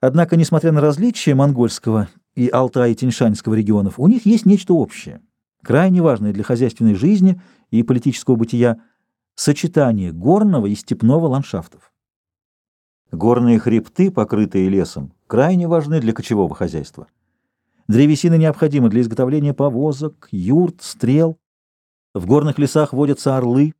Однако, несмотря на различия монгольского и Алтай-Тиньшанского регионов, у них есть нечто общее, крайне важное для хозяйственной жизни и политического бытия – сочетание горного и степного ландшафтов. Горные хребты, покрытые лесом, крайне важны для кочевого хозяйства. Древесина необходима для изготовления повозок, юрт, стрел. В горных лесах водятся орлы,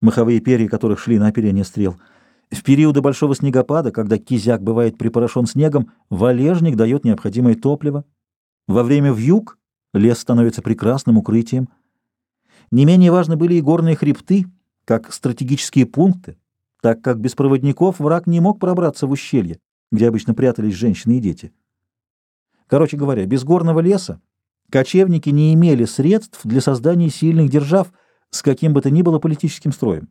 маховые перья которых шли на оперение стрел – в периоды большого снегопада, когда кизяк бывает припорошен снегом, валежник дает необходимое топливо. Во время вьюг лес становится прекрасным укрытием. Не менее важны были и горные хребты, как стратегические пункты, так как без проводников враг не мог пробраться в ущелье, где обычно прятались женщины и дети. Короче говоря, без горного леса кочевники не имели средств для создания сильных держав с каким бы то ни было политическим строем.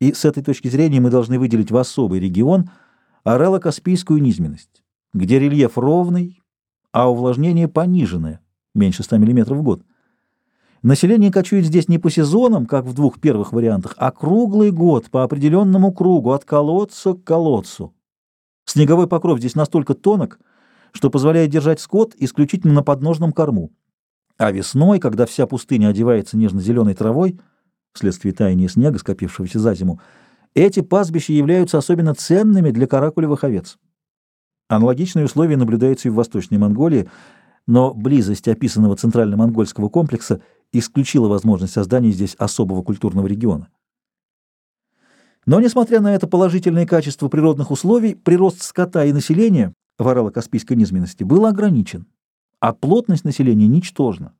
И с этой точки зрения мы должны выделить в особый регион орело-каспийскую низменность, где рельеф ровный, а увлажнение пониженное, меньше 100 мм в год. Население кочует здесь не по сезонам, как в двух первых вариантах, а круглый год по определенному кругу, от колодца к колодцу. Снеговой покров здесь настолько тонок, что позволяет держать скот исключительно на подножном корму. А весной, когда вся пустыня одевается нежно-зеленой травой, вследствие таяния снега, скопившегося за зиму, эти пастбища являются особенно ценными для каракулевых овец. Аналогичные условия наблюдаются и в Восточной Монголии, но близость описанного центрально-монгольского комплекса исключила возможность создания здесь особого культурного региона. Но, несмотря на это положительное качество природных условий, прирост скота и населения в орало-каспийской низменности был ограничен, а плотность населения ничтожна.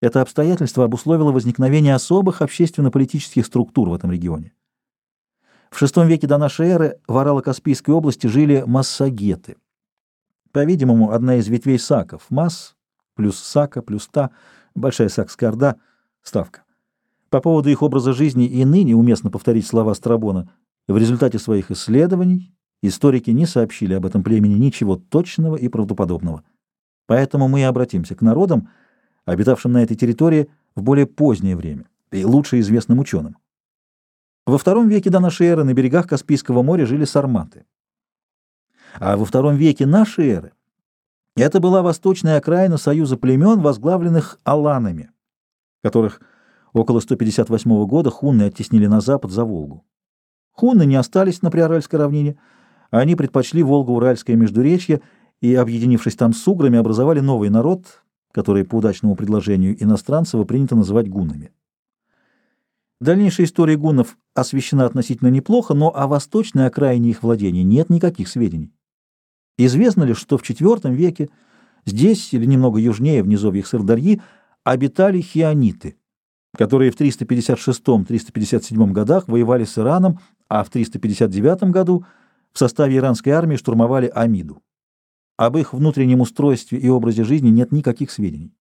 Это обстоятельство обусловило возникновение особых общественно-политических структур в этом регионе. В VI веке до нашей эры в Орало-Каспийской области жили массагеты. По-видимому, одна из ветвей саков. Масс плюс сака плюс та, большая сакская орда, ставка. По поводу их образа жизни и ныне уместно повторить слова Страбона. В результате своих исследований историки не сообщили об этом племени ничего точного и правдоподобного. Поэтому мы и обратимся к народам, обитавшим на этой территории в более позднее время и лучше известным ученым. Во втором веке до нашей эры на берегах Каспийского моря жили сарматы. А во втором веке нашей эры это была восточная окраина союза племен, возглавленных аланами, которых около 158 года хунны оттеснили на запад за Волгу. Хунны не остались на Приоральской равнине, они предпочли Волго-Уральское междуречье и, объединившись там с уграми, образовали новый народ, которые по удачному предложению Иностранцева принято называть гуннами. Дальнейшая история гуннов освещена относительно неплохо, но о восточной окраине их владения нет никаких сведений. Известно ли, что в IV веке здесь или немного южнее, в низовьях Сырдарьи, обитали хиониты, которые в 356-357 годах воевали с Ираном, а в 359 году в составе иранской армии штурмовали Амиду. Об их внутреннем устройстве и образе жизни нет никаких сведений.